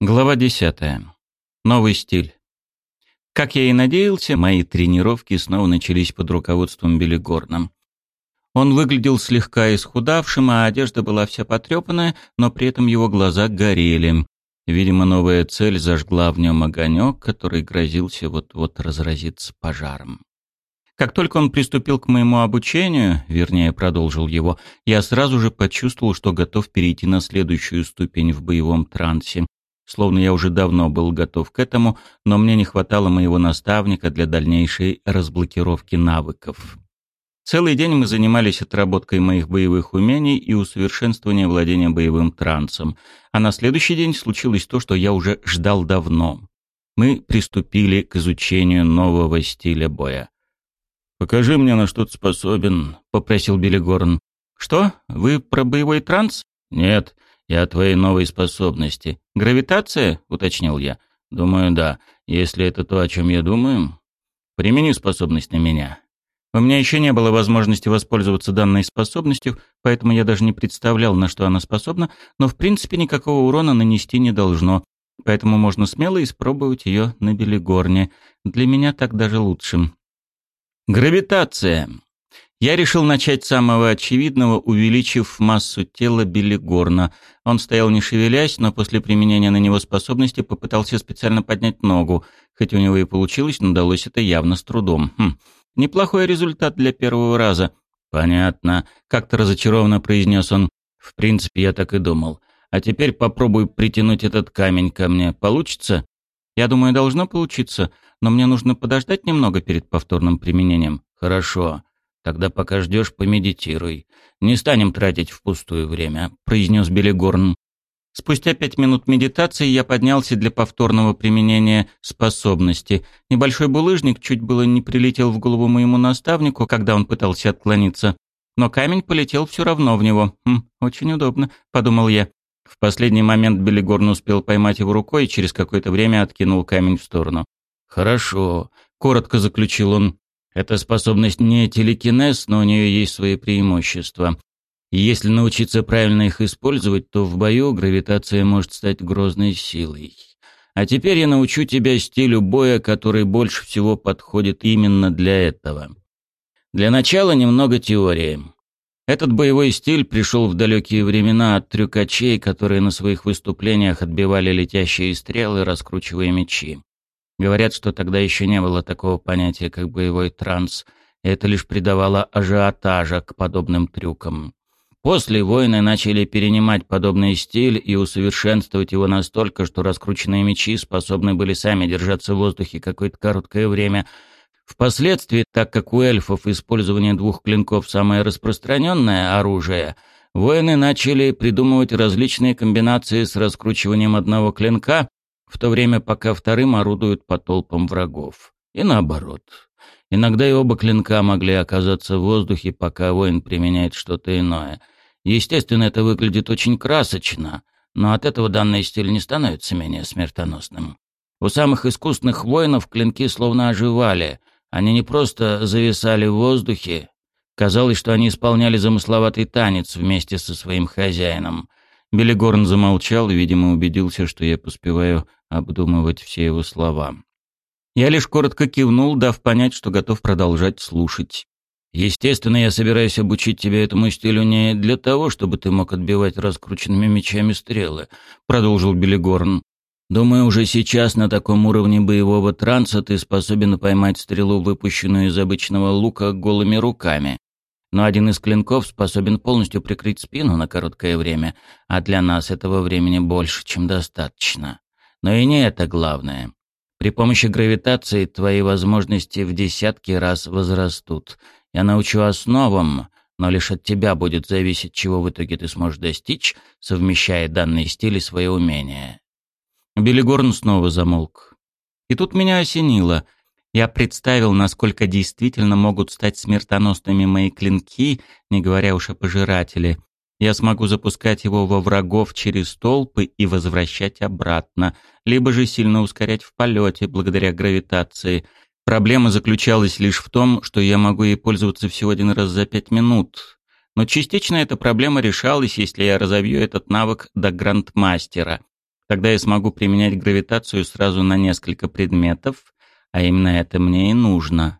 Глава 10. Новый стиль. Как я и надеялся, мои тренировки снова начались под руководством Билли Горна. Он выглядел слегка исхудавшим, а одежда была вся потрепанная, но при этом его глаза горели. Видимо, новая цель зажгла в нем огонек, который грозился вот-вот разразиться пожаром. Как только он приступил к моему обучению, вернее, продолжил его, я сразу же почувствовал, что готов перейти на следующую ступень в боевом трансе словно я уже давно был готов к этому, но мне не хватало моего наставника для дальнейшей разблокировки навыков. Целый день мы занимались отработкой моих боевых умений и усовершенствованием владения боевым трансом, а на следующий день случилось то, что я уже ждал давно. Мы приступили к изучению нового стиля боя. «Покажи мне, на что ты способен», — попросил Билли Горн. «Что? Вы про боевой транс?» «Нет, я о твоей новой способности. Гравитация?» — уточнил я. «Думаю, да. Если это то, о чем я думаю, примени способность на меня». У меня еще не было возможности воспользоваться данной способностью, поэтому я даже не представлял, на что она способна, но в принципе никакого урона нанести не должно, поэтому можно смело испробовать ее на Белигорне. Для меня так даже лучше. Гравитация. Я решил начать с самого очевидного, увеличив массу тела Билли Горна. Он стоял не шевелясь, но после применения на него способности попытался специально поднять ногу. Хоть у него и получилось, но далось это явно с трудом. Хм, неплохой результат для первого раза. «Понятно», — как-то разочарованно произнес он. «В принципе, я так и думал. А теперь попробуй притянуть этот камень ко мне. Получится?» «Я думаю, должно получиться, но мне нужно подождать немного перед повторным применением». «Хорошо». Тогда пока ждешь, помедитируй. Не станем тратить впустую время», — произнес Белигорн. Спустя пять минут медитации я поднялся для повторного применения способности. Небольшой булыжник чуть было не прилетел в голову моему наставнику, когда он пытался отклониться. Но камень полетел все равно в него. Хм, очень удобно, подумал я. В последний момент Белигорн успел поймать его рукой и через какое-то время откинул камень в сторону. «Хорошо», — коротко заключил он. Эта способность не телекинез, но у нее есть свои преимущества. Если научиться правильно их использовать, то в бою гравитация может стать грозной силой. А теперь я научу тебя стилю боя, который больше всего подходит именно для этого. Для начала немного теории. Этот боевой стиль пришел в далекие времена от трюкачей, которые на своих выступлениях отбивали летящие стрелы, раскручивая мечи. Говорят, что тогда еще не было такого понятия, как боевой транс, и это лишь придавало ажиотажа к подобным трюкам. После воины начали перенимать подобный стиль и усовершенствовать его настолько, что раскрученные мечи способны были сами держаться в воздухе какое-то короткое время. Впоследствии, так как у эльфов использование двух клинков самое распространенное оружие, воины начали придумывать различные комбинации с раскручиванием одного клинка, в то время пока вторым орудуют по толпам врагов. И наоборот. Иногда и оба клинка могли оказаться в воздухе, пока воин применяет что-то иное. Естественно, это выглядит очень красочно, но от этого данный стиль не становится менее смертоносным. У самых искусных воинов клинки словно оживали. Они не просто зависали в воздухе. Казалось, что они исполняли замысловатый танец вместе со своим хозяином. Белигорн замолчал и, видимо, убедился, что я поспеваю обдумывать все его слова. Я лишь коротко кивнул, дав понять, что готов продолжать слушать. «Естественно, я собираюсь обучить тебя этому стилю не для того, чтобы ты мог отбивать раскрученными мечами стрелы», — продолжил Белигорн. «Думаю, уже сейчас на таком уровне боевого транса ты способен поймать стрелу, выпущенную из обычного лука, голыми руками но один из клинков способен полностью прикрыть спину на короткое время, а для нас этого времени больше, чем достаточно. Но и не это главное. При помощи гравитации твои возможности в десятки раз возрастут. Я научу основам, но лишь от тебя будет зависеть, чего в итоге ты сможешь достичь, совмещая данные стили свои умения. Белигорн снова замолк. И тут меня осенило — я представил, насколько действительно могут стать смертоносными мои клинки, не говоря уж о пожирателе. Я смогу запускать его во врагов через толпы и возвращать обратно, либо же сильно ускорять в полете благодаря гравитации. Проблема заключалась лишь в том, что я могу ей пользоваться всего один раз за пять минут. Но частично эта проблема решалась, если я разовью этот навык до грандмастера. Тогда я смогу применять гравитацию сразу на несколько предметов, а именно это мне и нужно.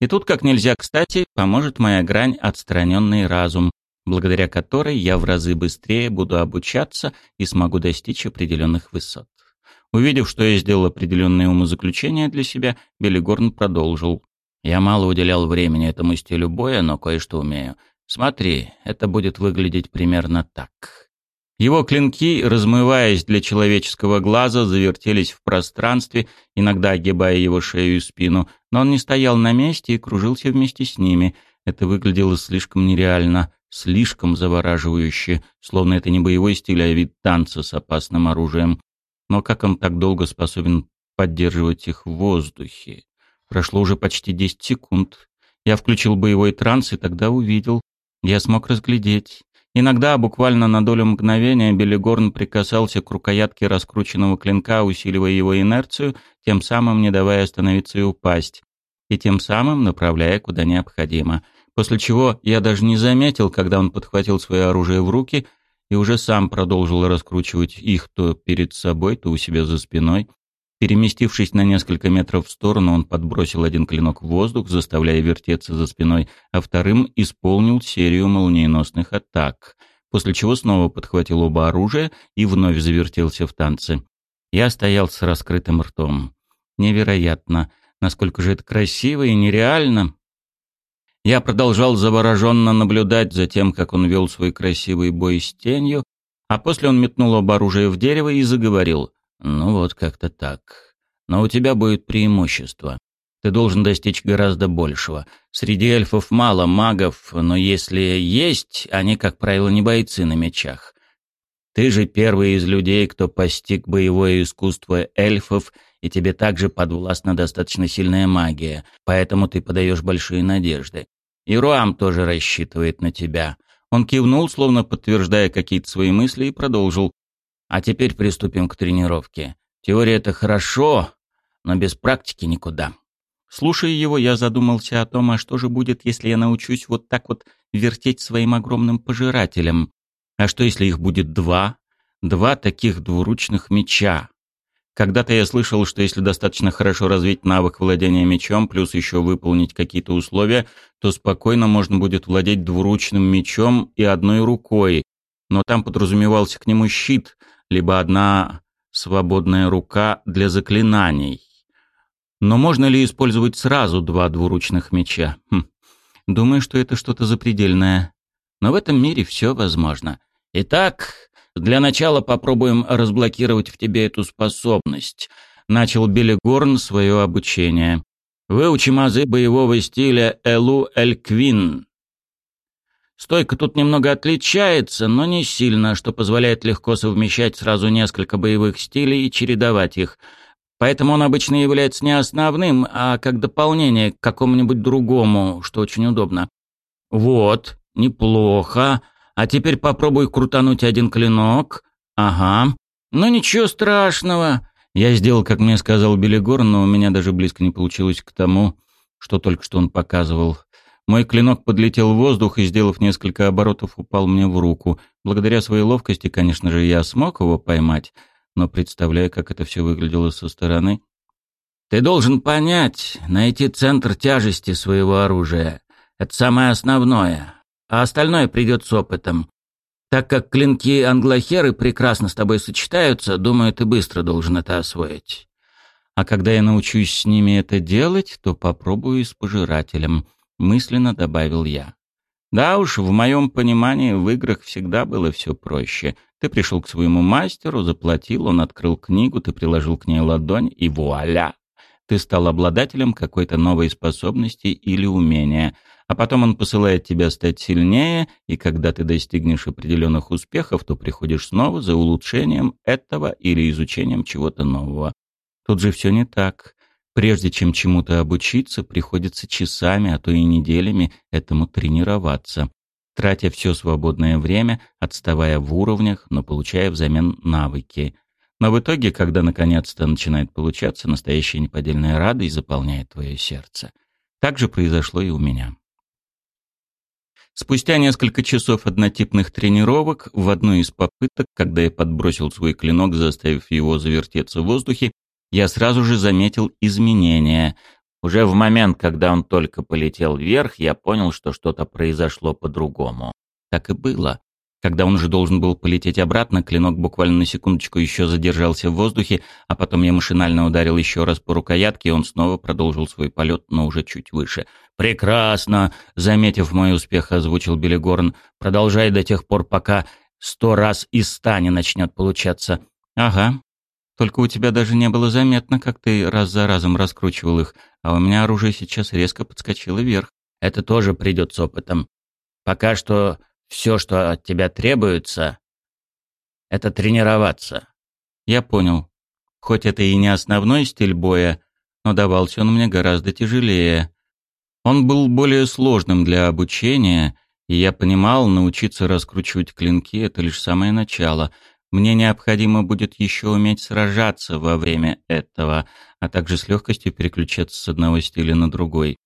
И тут, как нельзя кстати, поможет моя грань «Отстраненный разум», благодаря которой я в разы быстрее буду обучаться и смогу достичь определенных высот. Увидев, что я сделал определенные умозаключения для себя, Белигорн продолжил. «Я мало уделял времени этому стилю боя, но кое-что умею. Смотри, это будет выглядеть примерно так». Его клинки, размываясь для человеческого глаза, завертелись в пространстве, иногда огибая его шею и спину, но он не стоял на месте и кружился вместе с ними. Это выглядело слишком нереально, слишком завораживающе, словно это не боевой стиль, а вид танца с опасным оружием. Но как он так долго способен поддерживать их в воздухе? Прошло уже почти 10 секунд. Я включил боевой транс и тогда увидел. Я смог разглядеть. Иногда, буквально на долю мгновения, Белигорн прикасался к рукоятке раскрученного клинка, усиливая его инерцию, тем самым не давая остановиться и упасть, и тем самым направляя куда необходимо. После чего я даже не заметил, когда он подхватил свое оружие в руки и уже сам продолжил раскручивать их то перед собой, то у себя за спиной, Переместившись на несколько метров в сторону, он подбросил один клинок в воздух, заставляя вертеться за спиной, а вторым исполнил серию молниеносных атак, после чего снова подхватил оба оружия и вновь завертелся в танце. Я стоял с раскрытым ртом. Невероятно, насколько же это красиво и нереально. Я продолжал завороженно наблюдать за тем, как он вел свой красивый бой с тенью, а после он метнул оба оружия в дерево и заговорил. Ну вот как-то так. Но у тебя будет преимущество. Ты должен достичь гораздо большего. Среди эльфов мало магов, но если есть, они, как правило, не бойцы на мечах. Ты же первый из людей, кто постиг боевое искусство эльфов, и тебе также подвластна достаточно сильная магия, поэтому ты подаешь большие надежды. И Руам тоже рассчитывает на тебя. Он кивнул, словно подтверждая какие-то свои мысли, и продолжил. А теперь приступим к тренировке. Теория — это хорошо, но без практики никуда. Слушая его, я задумался о том, а что же будет, если я научусь вот так вот вертеть своим огромным пожирателем? А что, если их будет два? Два таких двуручных меча. Когда-то я слышал, что если достаточно хорошо развить навык владения мечом, плюс еще выполнить какие-то условия, то спокойно можно будет владеть двуручным мечом и одной рукой. Но там подразумевался к нему щит, либо одна свободная рука для заклинаний. Но можно ли использовать сразу два двуручных меча? Хм. Думаю, что это что-то запредельное. Но в этом мире все возможно. Итак, для начала попробуем разблокировать в тебе эту способность. Начал Билли свое обучение. Выучим азы боевого стиля Элу Эль Квин. Стойка тут немного отличается, но не сильно, что позволяет легко совмещать сразу несколько боевых стилей и чередовать их. Поэтому он обычно является не основным, а как дополнение к какому-нибудь другому, что очень удобно. Вот, неплохо. А теперь попробуй крутануть один клинок. Ага. Ну ничего страшного. Я сделал, как мне сказал Белигор, но у меня даже близко не получилось к тому, что только что он показывал. Мой клинок подлетел в воздух и, сделав несколько оборотов, упал мне в руку. Благодаря своей ловкости, конечно же, я смог его поймать, но представляю, как это все выглядело со стороны. Ты должен понять, найти центр тяжести своего оружия. Это самое основное. А остальное придет с опытом. Так как клинки англохеры прекрасно с тобой сочетаются, думаю, ты быстро должен это освоить. А когда я научусь с ними это делать, то попробую с пожирателем мысленно добавил я. Да уж, в моем понимании в играх всегда было все проще. Ты пришел к своему мастеру, заплатил, он открыл книгу, ты приложил к ней ладонь, и вуаля! Ты стал обладателем какой-то новой способности или умения, а потом он посылает тебя стать сильнее, и когда ты достигнешь определенных успехов, то приходишь снова за улучшением этого или изучением чего-то нового. Тут же все не так. Прежде чем чему-то обучиться, приходится часами, а то и неделями этому тренироваться, тратя все свободное время, отставая в уровнях, но получая взамен навыки. Но в итоге, когда наконец-то начинает получаться, настоящая неподдельная радость заполняет твое сердце. Так же произошло и у меня. Спустя несколько часов однотипных тренировок, в одной из попыток, когда я подбросил свой клинок, заставив его завертеться в воздухе, я сразу же заметил изменения. Уже в момент, когда он только полетел вверх, я понял, что что-то произошло по-другому. Так и было. Когда он уже должен был полететь обратно, клинок буквально на секундочку еще задержался в воздухе, а потом я машинально ударил еще раз по рукоятке, и он снова продолжил свой полет, но уже чуть выше. «Прекрасно!» — заметив мой успех, озвучил Белигорн. «Продолжай до тех пор, пока сто раз из ста не начнет получаться». «Ага. Только у тебя даже не было заметно, как ты раз за разом раскручивал их, а у меня оружие сейчас резко подскочило вверх. Это тоже придет с опытом. Пока что все, что от тебя требуется, это тренироваться. Я понял. Хоть это и не основной стиль боя, но давался он мне гораздо тяжелее. Он был более сложным для обучения, и я понимал, научиться раскручивать клинки — это лишь самое начало. Мне необходимо будет еще уметь сражаться во время этого, а также с легкостью переключаться с одного стиля на другой.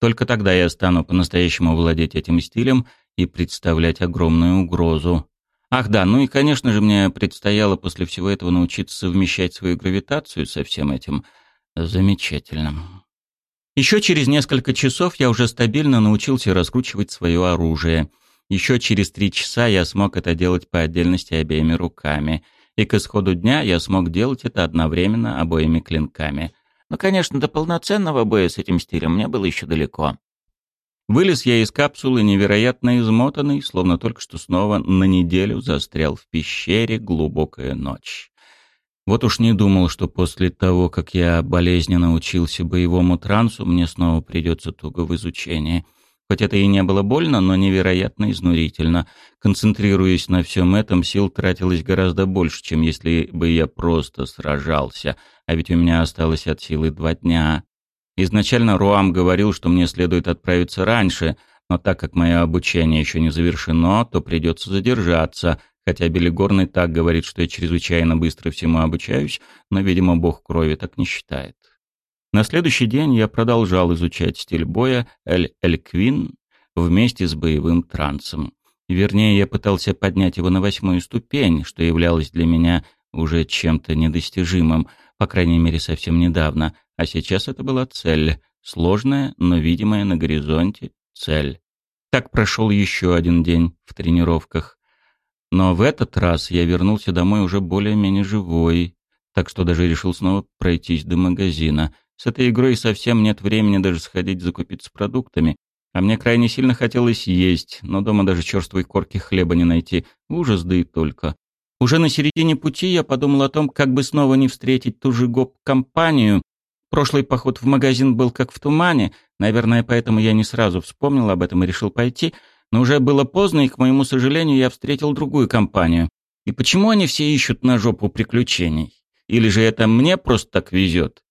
Только тогда я стану по-настоящему владеть этим стилем и представлять огромную угрозу. Ах да, ну и, конечно же, мне предстояло после всего этого научиться совмещать свою гравитацию со всем этим. Замечательно. Еще через несколько часов я уже стабильно научился раскручивать свое оружие. Еще через три часа я смог это делать по отдельности обеими руками. И к исходу дня я смог делать это одновременно обоими клинками. Но, конечно, до полноценного боя с этим стилем мне было еще далеко. Вылез я из капсулы невероятно измотанный, словно только что снова на неделю застрял в пещере глубокая ночь. Вот уж не думал, что после того, как я болезненно учился боевому трансу, мне снова придется туго в изучении. Хоть это и не было больно, но невероятно изнурительно. Концентрируясь на всем этом, сил тратилось гораздо больше, чем если бы я просто сражался. А ведь у меня осталось от силы два дня. Изначально Руам говорил, что мне следует отправиться раньше, но так как мое обучение еще не завершено, то придется задержаться, хотя Белигорный так говорит, что я чрезвычайно быстро всему обучаюсь, но, видимо, бог крови так не считает. На следующий день я продолжал изучать стиль боя Эль-Эль-Квин вместе с боевым трансом. Вернее, я пытался поднять его на восьмую ступень, что являлось для меня уже чем-то недостижимым, по крайней мере, совсем недавно — а сейчас это была цель, сложная, но видимая на горизонте цель. Так прошел еще один день в тренировках. Но в этот раз я вернулся домой уже более-менее живой, так что даже решил снова пройтись до магазина. С этой игрой совсем нет времени даже сходить закупиться продуктами, а мне крайне сильно хотелось есть, но дома даже черствой корки хлеба не найти. Ужас, да и только. Уже на середине пути я подумал о том, как бы снова не встретить ту же гоп-компанию, Прошлый поход в магазин был как в тумане, наверное, поэтому я не сразу вспомнил об этом и решил пойти, но уже было поздно, и, к моему сожалению, я встретил другую компанию. И почему они все ищут на жопу приключений? Или же это мне просто так везет?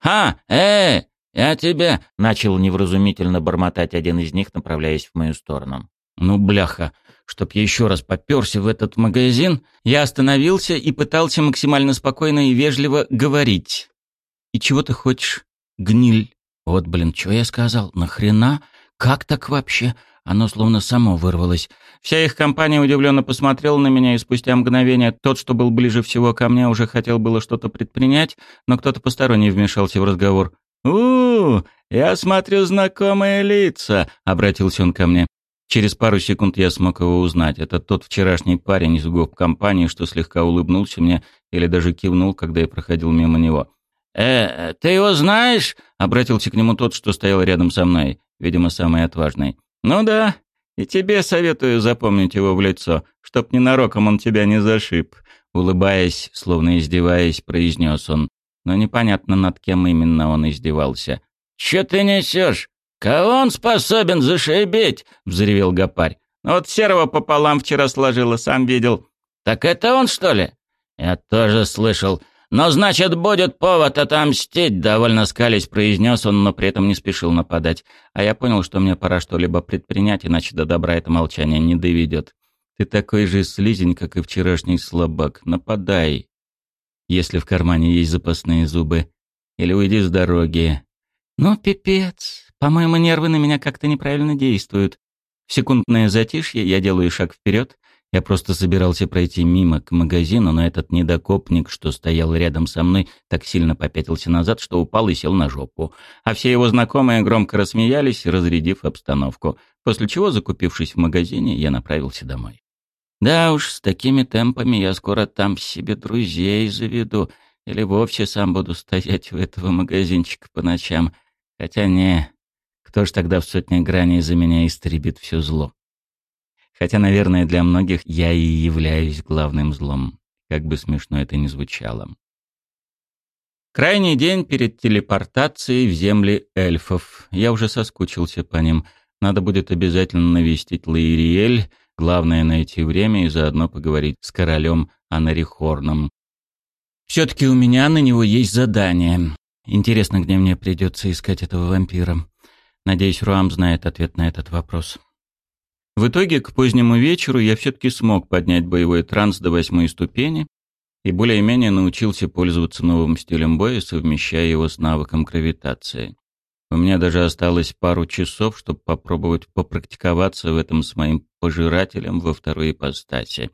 «Ха! Э! Я тебя!» — начал невразумительно бормотать один из них, направляясь в мою сторону. «Ну, бляха! Чтоб я еще раз поперся в этот магазин, я остановился и пытался максимально спокойно и вежливо говорить. «И чего ты хочешь, гниль?» «Вот, блин, что я сказал? Нахрена? Как так вообще?» Оно словно само вырвалось. Вся их компания удивленно посмотрела на меня, и спустя мгновение тот, что был ближе всего ко мне, уже хотел было что-то предпринять, но кто-то посторонний вмешался в разговор. у, я смотрю знакомые лица», — обратился он ко мне. Через пару секунд я смог его узнать. Это тот вчерашний парень из гоп-компании, что слегка улыбнулся мне или даже кивнул, когда я проходил мимо него. «Э, ты его знаешь?» — обратился к нему тот, что стоял рядом со мной, видимо, самый отважный. «Ну да, и тебе советую запомнить его в лицо, чтоб ненароком он тебя не зашиб», — улыбаясь, словно издеваясь, произнес он. Но непонятно, над кем именно он издевался. «Чё ты несешь? Кого он способен зашибить?» — взревел Гапарь. «Ну «Вот серого пополам вчера сложила, сам видел». «Так это он, что ли?» «Я тоже слышал. «Но значит, будет повод отомстить», — довольно скались произнес он, но при этом не спешил нападать. А я понял, что мне пора что-либо предпринять, иначе до добра это молчание не доведет. «Ты такой же слизень, как и вчерашний слабак. Нападай, если в кармане есть запасные зубы. Или уйди с дороги». «Ну, пипец. По-моему, нервы на меня как-то неправильно действуют. Секундное затишье, я делаю шаг вперед. Я просто собирался пройти мимо к магазину, но этот недокопник, что стоял рядом со мной, так сильно попятился назад, что упал и сел на жопу. А все его знакомые громко рассмеялись, разрядив обстановку. После чего, закупившись в магазине, я направился домой. Да уж, с такими темпами я скоро там себе друзей заведу, или вовсе сам буду стоять у этого магазинчика по ночам. Хотя не, кто ж тогда в сотне граней за меня истребит все зло? Хотя, наверное, для многих я и являюсь главным злом, как бы смешно это ни звучало. Крайний день перед телепортацией в земли эльфов. Я уже соскучился по ним. Надо будет обязательно навестить Лаириэль, главное найти время и заодно поговорить с королем Анарихорном. Все-таки у меня на него есть задание. Интересно, где мне придется искать этого вампира. Надеюсь, Руам знает ответ на этот вопрос. В итоге, к позднему вечеру я все-таки смог поднять боевой транс до восьмой ступени и более-менее научился пользоваться новым стилем боя, совмещая его с навыком гравитации. У меня даже осталось пару часов, чтобы попробовать попрактиковаться в этом с моим пожирателем во второй ипостаси.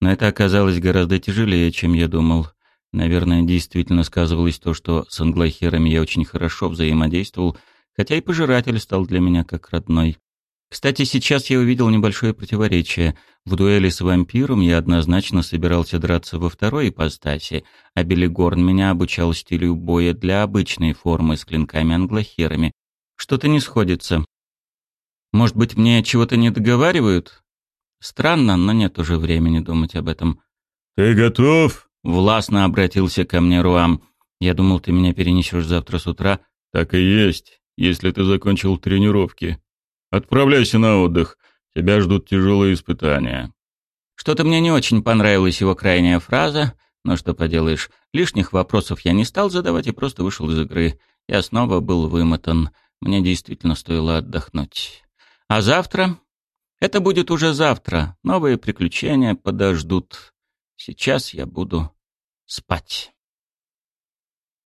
Но это оказалось гораздо тяжелее, чем я думал. Наверное, действительно сказывалось то, что с англохерами я очень хорошо взаимодействовал, хотя и пожиратель стал для меня как родной. Кстати, сейчас я увидел небольшое противоречие. В дуэли с вампиром я однозначно собирался драться во второй ипостаси, а Белигорн меня обучал стилю боя для обычной формы с клинками-англохерами. Что-то не сходится. Может быть, мне чего-то не договаривают? Странно, но нет уже времени думать об этом. «Ты готов?» — властно обратился ко мне Руам. «Я думал, ты меня перенесешь завтра с утра». «Так и есть, если ты закончил тренировки», Отправляйся на отдых. Тебя ждут тяжелые испытания». Что-то мне не очень понравилась его крайняя фраза, но что поделаешь, лишних вопросов я не стал задавать и просто вышел из игры. Я снова был вымотан. Мне действительно стоило отдохнуть. А завтра? Это будет уже завтра. Новые приключения подождут. Сейчас я буду спать.